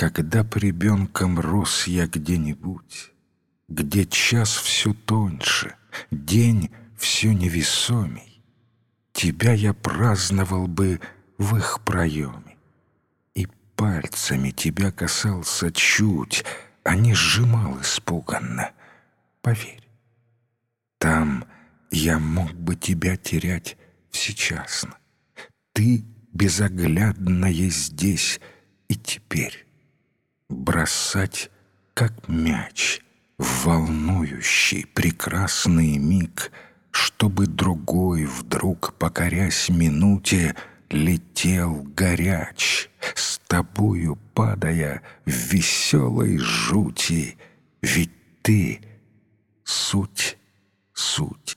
Когда б ребенком рос я где-нибудь, Где час все тоньше, день все невесомей, Тебя я праздновал бы в их проеме. И пальцами тебя касался чуть, А не сжимал испуганно. Поверь, там я мог бы тебя терять всечасно. Ты безоглядная здесь и теперь бросать, как мяч, в волнующий прекрасный миг, чтобы другой вдруг, покорясь минуте, летел горяч, с тобою падая в веселой жути, ведь ты — суть, суть.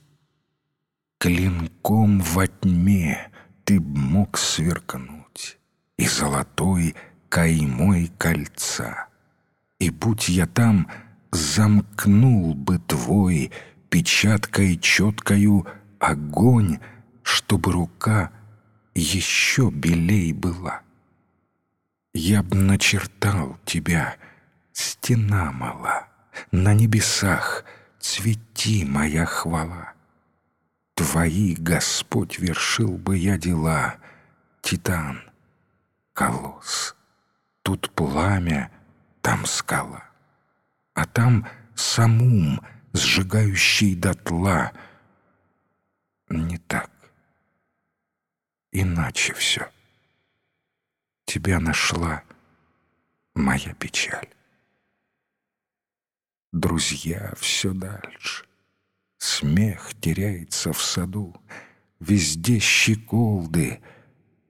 Клинком во тьме ты б мог сверкнуть, и золотой — каймой кольца. И будь я там, замкнул бы твой печаткой четкою огонь, чтобы рука еще белей была. Я б начертал тебя, стена мала, на небесах цвети моя хвала. Твои, Господь, вершил бы я дела, Титан, колосс. Тут пламя, там скала. А там самум, сжигающий дотла. Не так. Иначе все. Тебя нашла моя печаль. Друзья все дальше. Смех теряется в саду. Везде щеколды,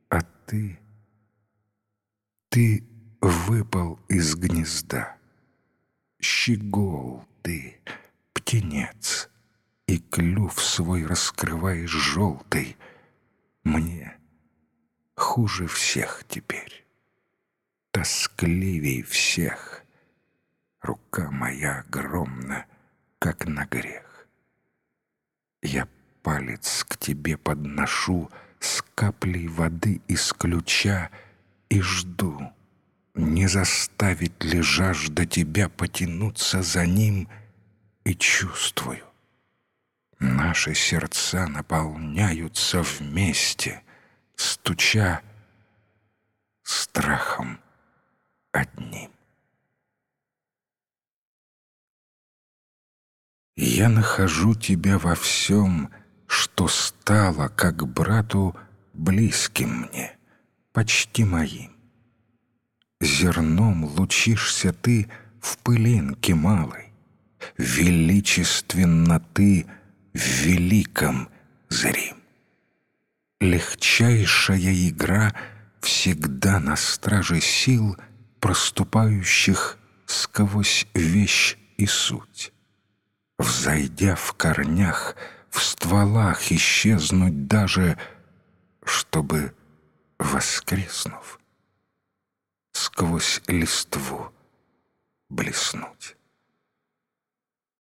а ты... Ты выпал из гнезда. Щегол ты, птенец, и клюв свой раскрываешь желтый. Мне хуже всех теперь, тоскливей всех. Рука моя огромна, как на грех. Я палец к тебе подношу с каплей воды из ключа и жду — не заставит ли жажда тебя потянуться за ним и чувствую. Наши сердца наполняются вместе, стуча страхом одним. Я нахожу тебя во всем, что стало, как брату, близким мне, почти моим. Зерном лучишься ты в пылинке малой, Величественно ты в великом зрим. Легчайшая игра всегда на страже сил, Проступающих сквозь вещь и суть. Взойдя в корнях, в стволах исчезнуть даже, Чтобы, воскреснув, сквозь листву блеснуть.